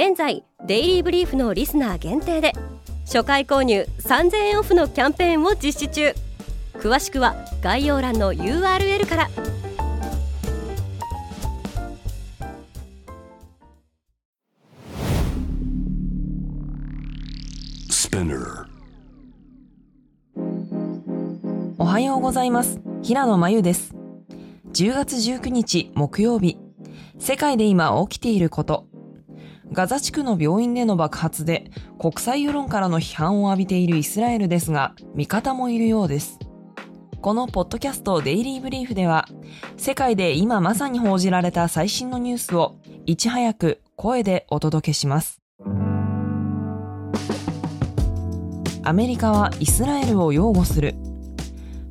現在デイリーブリーフのリスナー限定で初回購入3000円オフのキャンペーンを実施中。詳しくは概要欄の URL から。おはようございます。平野真由です。10月19日木曜日。世界で今起きていることガザ地区の病院での爆発で国際世論からの批判を浴びているイスラエルですが、味方もいるようです。このポッドキャストデイリーブリーフでは、世界で今まさに報じられた最新のニュースをいち早く声でお届けします。アメリカはイスラエルを擁護する。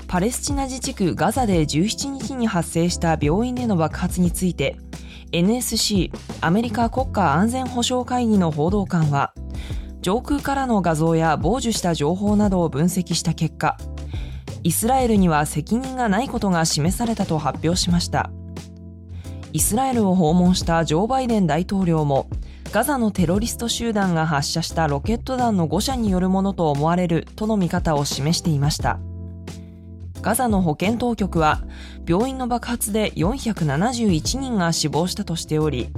パレスチナ自治区ガザで17日に発生した病院での爆発について、NSC アメリカ国家安全保障会議の報道官は上空からの画像や傍受した情報などを分析した結果イスラエルには責任がないことが示されたと発表しました。イスラエルを訪問したジョー・バイデン大統領もガザのテロリスト集団が発射したロケット弾の誤射によるものと思われるとの見方を示していました。ガザの保健当局は病院の爆発で471人が死亡したとしており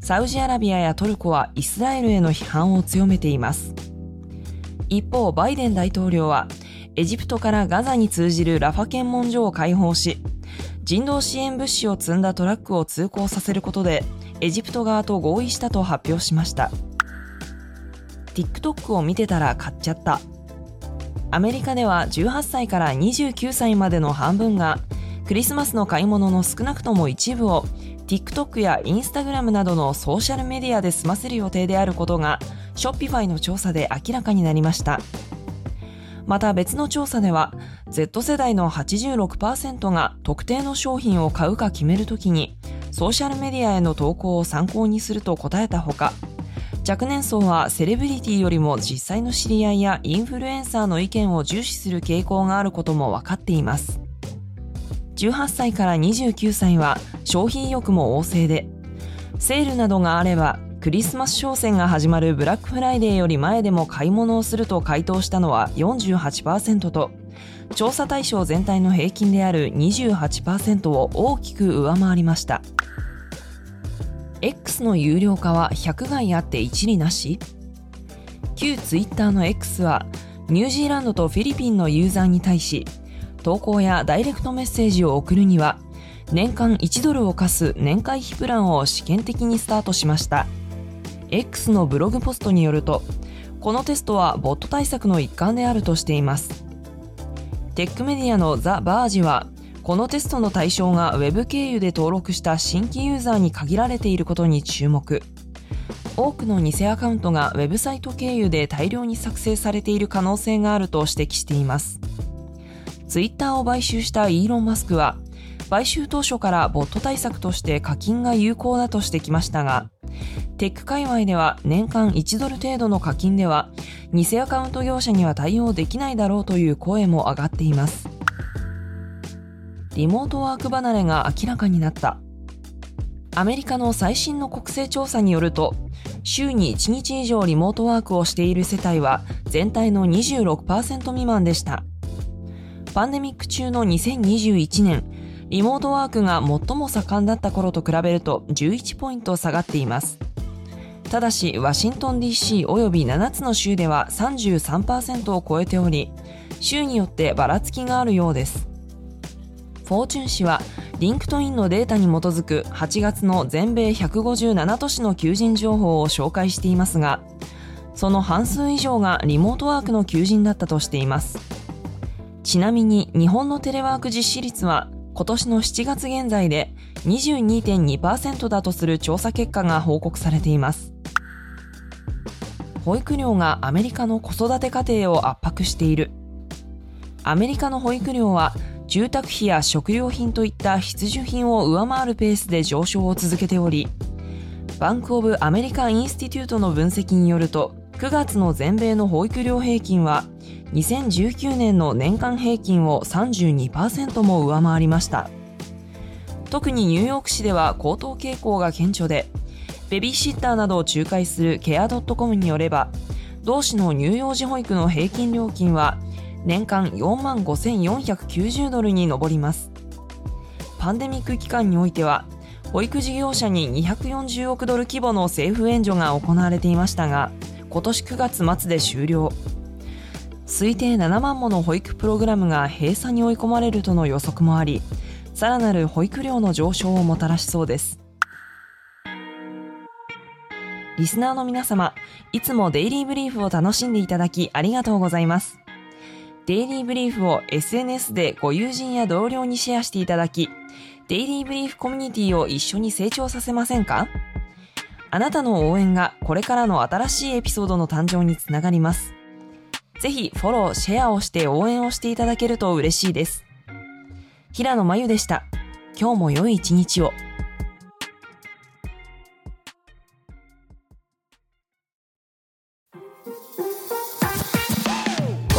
サウジアラビアやトルコはイスラエルへの批判を強めています。一方バイデン大統領はエジプトからガザに通じるラファ検問所を開放し人道支援物資を積んだトラックを通行させることでエジプト側と合意したと発表しました。TikTok を見てたら買っちゃった。アメリカでは18歳から29歳までの半分がクリスマスの買い物の少なくとも一部を TikTok や Instagram などのソーシャルメディアで済ませる予定であることが Shopify の調査で明らかになりました。また別の調査では Z 世代の86%が特定の商品を買うか決めるときにソーシャルメディアへの投稿を参考にすると答えたほか若年層はセレブリティよりも実際の知り合いやインフルエンサーの意見を重視する傾向があることも分かっています。18歳から29歳は消費意欲も旺盛で、セールなどがあればクリスマス商戦が始まるブラックフライデーより前でも買い物をすると回答したのは48%と、調査対象全体の平均である28%を大きく上回りました。X の有料化は100害あって一理なし？旧 Twitter の X はニュージーランドとフィリピンのユーザーに対し投稿やダイレクトメッセージを送るには年間1ドルを課す年会費プランを試験的にスタートしました。X のブログポストによるとこのテストはボット対策の一環であるとしています。テックメディアのザ・バージはこのテストの対象が Web 経由で登録した新規ユーザーに限られていることに注目。多くの偽アカウントがウェブサイト経由で大量に作成されている可能性があると指摘しています。ツイッターを買収したイーロン・マスクは買収当初からボット対策として課金が有効だとしてきましたがテック界隈では年間1ドル程度の課金では偽アカウント業者には対応できないだろうという声も上がっています。リモートワーク離れが明らかになった。アメリカの最新の国勢調査によると、週に1日以上リモートワークをしている世帯は全体の26%未満でした。パンデミック中の2021年、リモートワークが最も盛んだった頃と比べると11ポイント下がっています。ただし、ワシントン DC 及び7つの州では33%を超えており、州によってばらつきがあるようです。フォーチュン誌は、リンクトインのデータに基づく8月の全米157都市の求人情報を紹介していますが、その半数以上がリモートワークの求人だったとしています。ちなみに日本のテレワーク実施率は今年の7月現在で22.2%だとする調査結果が報告されています。保育料がアメリカの子育て家庭を圧迫しているアメリカの保育料は住宅費や食料品といった必需品を上回るペースで上昇を続けておりバンク・オブ・アメリカ・インスティテュートの分析によると9月の全米の保育料平均は2019年の年間平均を32%も上回りました。特にニューヨーク市では高騰傾向が顕著でベビーシッターなどを仲介するケア .com によれば同市の乳幼児保育の平均料金は年間4万5490ドルに上ります。パンデミック期間においては保育事業者に240億ドル規模の政府援助が行われていましたが今年9月末で終了。推定7万もの保育プログラムが閉鎖に追い込まれるとの予測もありさらなる保育料の上昇をもたらしそうです。リスナーの皆様いつもデイリーブリーフを楽しんでいただきありがとうございます。デイリーブリーフを SNS でご友人や同僚にシェアしていただきデイリーブリーフコミュニティを一緒に成長させませんか？あなたの応援がこれからの新しいエピソードの誕生につながります。ぜひフォロー、シェアをして応援をしていただけると嬉しいです。平野真由でした。今日も良い一日を。